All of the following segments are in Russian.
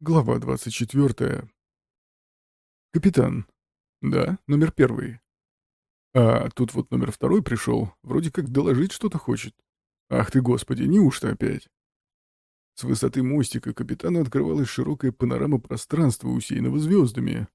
Глава 24. Капитан. Да, номер первый. А тут вот номер второй пришел, вроде как доложить что-то хочет. Ах ты, господи, неужто опять? С высоты мостика капитану открывалась широкая панорама пространства, усеянного звездами.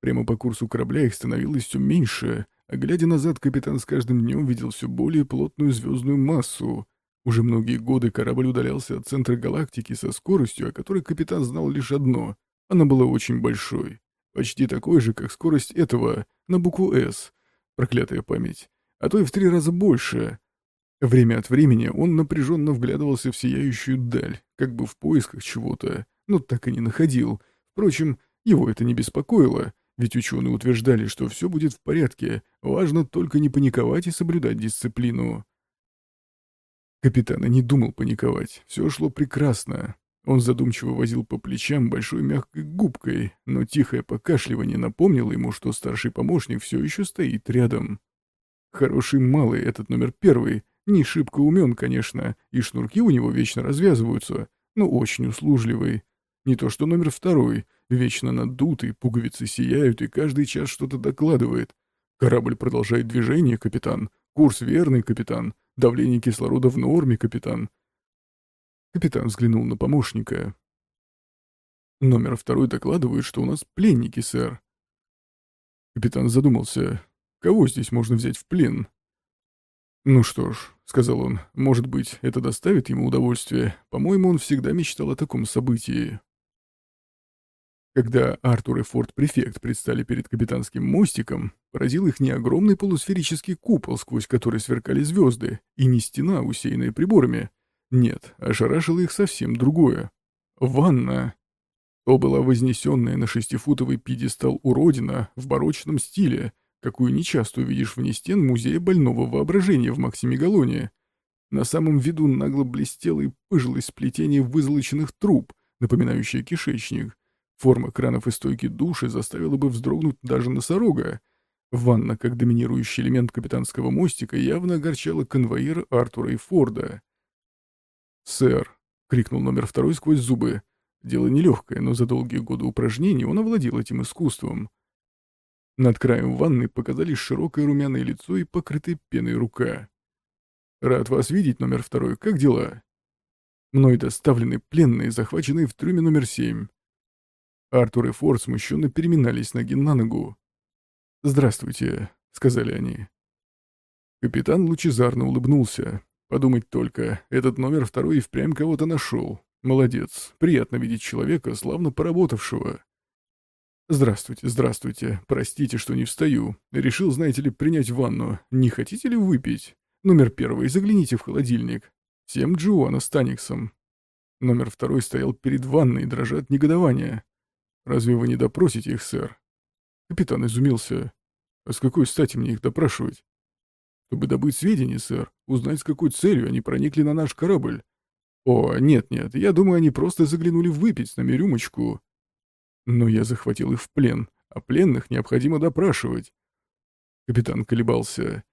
Прямо по курсу корабля их становилось все меньше, а глядя назад, капитан с каждым днем видел все более плотную звездную массу, уже многие годы корабль удалялся от центра галактики со скоростью, о которой капитан знал лишь одно. Она была очень большой. Почти такой же, как скорость этого, на букву «С». Проклятая память. А то и в три раза больше. Время от времени он напряженно вглядывался в сияющую даль, как бы в поисках чего-то, но так и не находил. Впрочем, его это не беспокоило, ведь ученые утверждали, что все будет в порядке, важно только не паниковать и соблюдать дисциплину. Капитан и не думал паниковать, все шло прекрасно. Он задумчиво возил по плечам большой мягкой губкой, но тихое покашливание напомнило ему, что старший помощник все еще стоит рядом. Хороший малый этот номер первый, не шибко умен, конечно, и шнурки у него вечно развязываются, но очень услужливый. Не то что номер второй, вечно надутый, пуговицы сияют и каждый час что-то докладывает. Корабль продолжает движение, капитан. Курс верный, капитан. Давление кислорода в норме, капитан. Капитан взглянул на помощника. Номер второй докладывает, что у нас пленники, сэр. Капитан задумался. Кого здесь можно взять в плен? Ну что ж, сказал он, может быть, это доставит ему удовольствие. По-моему, он всегда мечтал о таком событии. Когда Артур и Форд-префект предстали перед капитанским мостиком, поразил их не огромный полусферический купол, сквозь который сверкали звезды, и не стена, усеянная приборами. Нет, ошарашило их совсем другое. Ванна. То была вознесенная на шестифутовый пьедестал уродина в барочном стиле, какую нечасто увидишь вне стен музея больного воображения в Максимегалоне. На самом виду нагло блестело и пыжилось сплетение вызолоченных труб, напоминающее кишечник, Форма кранов и стойки души заставила бы вздрогнуть даже носорога. Ванна, как доминирующий элемент капитанского мостика, явно огорчала конвоира Артура и Форда. «Сэр!» — крикнул номер второй сквозь зубы. Дело нелегкое, но за долгие годы упражнений он овладел этим искусством. Над краем ванны показались широкое румяное лицо и покрытая пеной рука. «Рад вас видеть, номер второй. Как дела?» «Мной доставлены пленные, захваченные в трюме номер семь. Артур и Форд смущенно переминались ноги на ногу. «Здравствуйте», — сказали они. Капитан лучезарно улыбнулся. Подумать только, этот номер второй и впрямь кого-то нашел. Молодец, приятно видеть человека, славно поработавшего. «Здравствуйте, здравствуйте. Простите, что не встаю. Решил, знаете ли, принять ванну. Не хотите ли выпить? Номер первый, загляните в холодильник. Всем Джоана с Таниксом». Номер второй стоял перед ванной, дрожа от негодования. Разве вы не допросите их, сэр? Капитан изумился. А с какой стати мне их допрашивать? Чтобы добыть сведения, сэр, узнать, с какой целью они проникли на наш корабль. О, нет-нет, я думаю, они просто заглянули выпить с нами рюмочку. Но я захватил их в плен, а пленных необходимо допрашивать. Капитан колебался.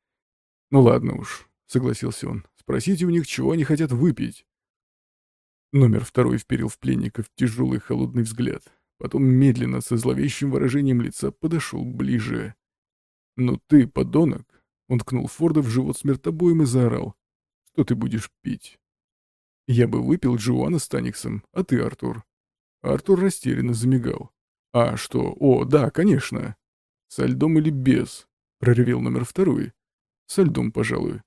Ну ладно уж, согласился он. Спросите у них, чего они хотят выпить. Номер второй вперил в пленников тяжелый холодный взгляд. Потом медленно, со зловещим выражением лица, подошел ближе. «Ну ты, подонок!» Он ткнул Форда в живот смертобоем и заорал. «Что ты будешь пить?» «Я бы выпил Джоана с Таниксом, а ты, Артур?» Артур растерянно замигал. «А что? О, да, конечно!» «Со льдом или без?» — проревел номер второй. «Со льдом, пожалуй.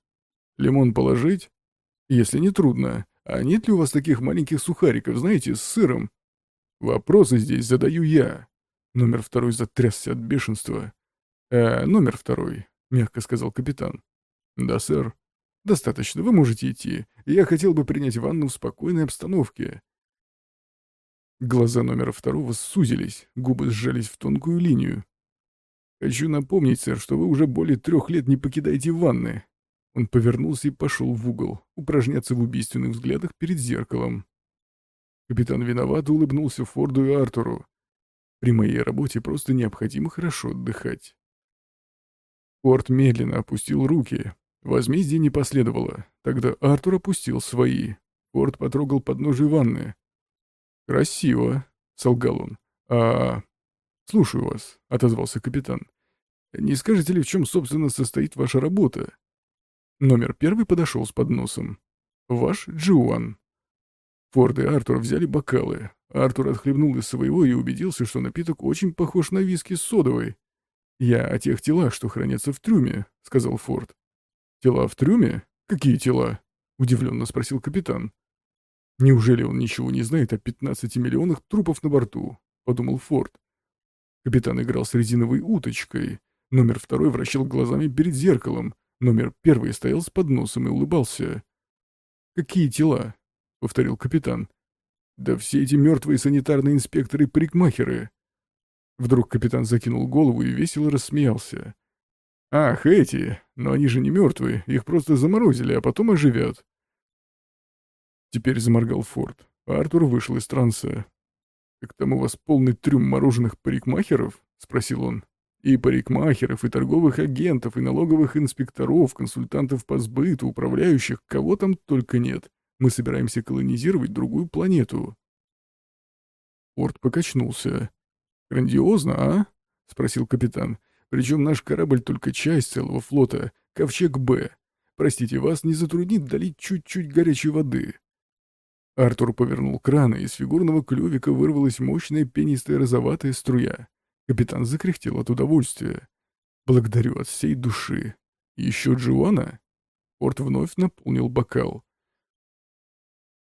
Лимон положить?» «Если не трудно. А нет ли у вас таких маленьких сухариков, знаете, с сыром?» Вопросы здесь задаю я. Номер второй затрясся от бешенства. «Э, номер второй», — мягко сказал капитан. «Да, сэр. Достаточно, вы можете идти. Я хотел бы принять ванну в спокойной обстановке». Глаза номера второго сузились, губы сжались в тонкую линию. «Хочу напомнить, сэр, что вы уже более трех лет не покидаете ванны». Он повернулся и пошел в угол, упражняться в убийственных взглядах перед зеркалом. Капитан виновато улыбнулся Форду и Артуру. При моей работе просто необходимо хорошо отдыхать. Форд медленно опустил руки. Возмездие не последовало. Тогда Артур опустил свои. Форд потрогал подножие ванны. «Красиво», — солгал он. «А...» «Слушаю вас», — отозвался капитан. «Не скажете ли, в чем, собственно, состоит ваша работа?» Номер первый подошел с подносом. «Ваш Джиуан». Форд и Артур взяли бокалы. Артур отхлебнул из своего и убедился, что напиток очень похож на виски с содовой. «Я о тех телах, что хранятся в трюме», — сказал Форд. «Тела в трюме? Какие тела?» — удивленно спросил капитан. «Неужели он ничего не знает о 15 миллионах трупов на борту?» — подумал Форд. Капитан играл с резиновой уточкой. Номер второй вращал глазами перед зеркалом. Номер первый стоял с подносом и улыбался. «Какие тела?» — повторил капитан. «Да все эти мертвые санитарные инспекторы-парикмахеры!» Вдруг капитан закинул голову и весело рассмеялся. «Ах, эти! Но они же не мертвые, их просто заморозили, а потом оживят». Теперь заморгал Форд. Артур вышел из транса. «Так там у вас полный трюм мороженых парикмахеров?» — спросил он. «И парикмахеров, и торговых агентов, и налоговых инспекторов, консультантов по сбыту, управляющих, кого там только нет. Мы собираемся колонизировать другую планету». Форд покачнулся. «Грандиозно, а?» — спросил капитан. «Причем наш корабль только часть целого флота, Ковчег Б. Простите, вас не затруднит долить чуть-чуть горячей воды?» Артур повернул кран, и из фигурного клювика вырвалась мощная пенистая розоватая струя. Капитан закряхтел от удовольствия. «Благодарю от всей души. Еще Джоанна?» Порт вновь наполнил бокал.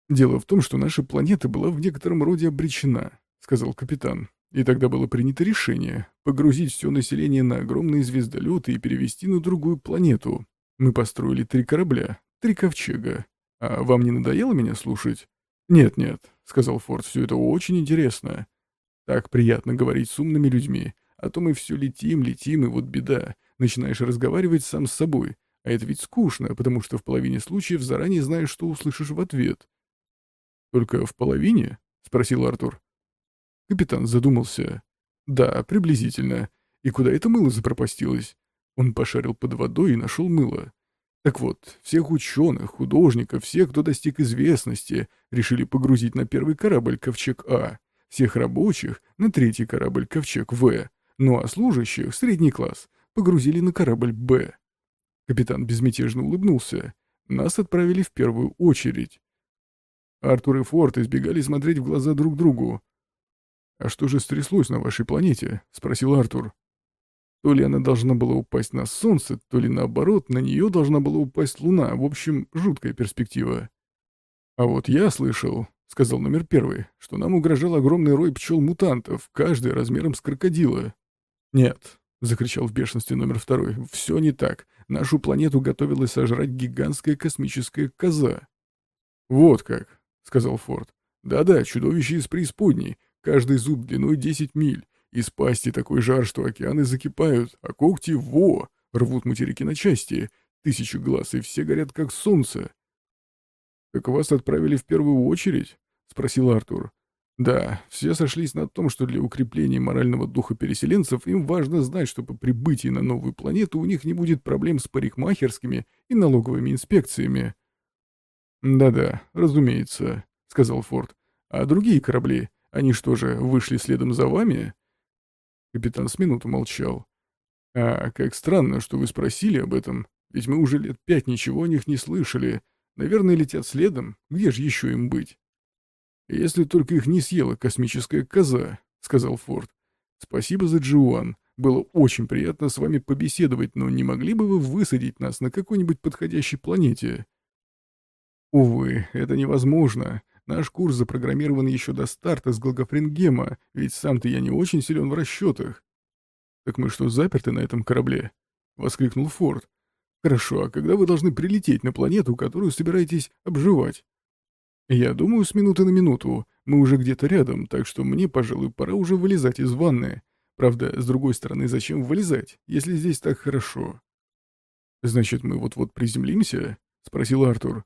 «Дело в том, что наша планета была в некотором роде обречена», — сказал капитан. И тогда было принято решение погрузить все население на огромные звездолеты и перевести на другую планету. Мы построили три корабля, три ковчега. А вам не надоело меня слушать? «Нет-нет», — сказал Форд, — «все это очень интересно. Так приятно говорить с умными людьми, а то мы все летим, летим, и вот беда. Начинаешь разговаривать сам с собой, а это ведь скучно, потому что в половине случаев заранее знаешь, что услышишь в ответ». «Только в половине?» — спросил Артур. Капитан задумался. Да, приблизительно. И куда это мыло запропастилось? Он пошарил под водой и нашел мыло. Так вот, всех ученых, художников, всех, кто достиг известности, решили погрузить на первый корабль «Ковчег А», всех рабочих — на третий корабль «Ковчег В», ну а служащих, средний класс, погрузили на корабль «Б». Капитан безмятежно улыбнулся. Нас отправили в первую очередь. Артур и Форд избегали смотреть в глаза друг другу. «А что же стряслось на вашей планете?» — спросил Артур. То ли она должна была упасть на Солнце, то ли наоборот, на нее должна была упасть Луна. В общем, жуткая перспектива. «А вот я слышал», — сказал номер первый, «что нам угрожал огромный рой пчел-мутантов, каждый размером с крокодила». «Нет», — закричал в бешенстве номер второй, — «все не так. Нашу планету готовилась сожрать гигантская космическая коза». «Вот как», — сказал Форд. «Да-да, чудовище из преисподней. Каждый зуб длиной 10 миль. Из пасти такой жар, что океаны закипают, а когти — во! Рвут материки на части. Тысячи глаз, и все горят, как солнце. «Так вас отправили в первую очередь?» — спросил Артур. «Да, все сошлись на том, что для укрепления морального духа переселенцев им важно знать, что по прибытии на новую планету у них не будет проблем с парикмахерскими и налоговыми инспекциями». «Да-да, разумеется», — сказал Форд. «А другие корабли? Они что же, вышли следом за вами?» Капитан с минуту молчал. «А, как странно, что вы спросили об этом, ведь мы уже лет пять ничего о них не слышали. Наверное, летят следом, где же еще им быть?» «Если только их не съела космическая коза», — сказал Форд. «Спасибо за Джоан. Было очень приятно с вами побеседовать, но не могли бы вы высадить нас на какой-нибудь подходящей планете?» «Увы, это невозможно. Наш курс запрограммирован еще до старта с Глагофрингема, ведь сам-то я не очень силен в расчетах. «Так мы что, заперты на этом корабле?» — воскликнул Форд. «Хорошо, а когда вы должны прилететь на планету, которую собираетесь обживать?» «Я думаю, с минуты на минуту. Мы уже где-то рядом, так что мне, пожалуй, пора уже вылезать из ванны. Правда, с другой стороны, зачем вылезать, если здесь так хорошо?» «Значит, мы вот-вот приземлимся?» — спросил Артур.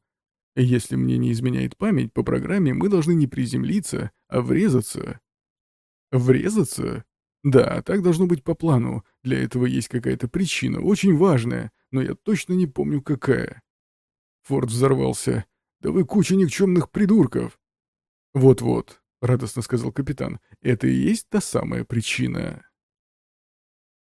Если мне не изменяет память, по программе мы должны не приземлиться, а врезаться. Врезаться? Да, так должно быть по плану. Для этого есть какая-то причина, очень важная, но я точно не помню какая. Форд взорвался. Да вы куча никчемных придурков. Вот-вот, — радостно сказал капитан. «Это и есть та самая причина».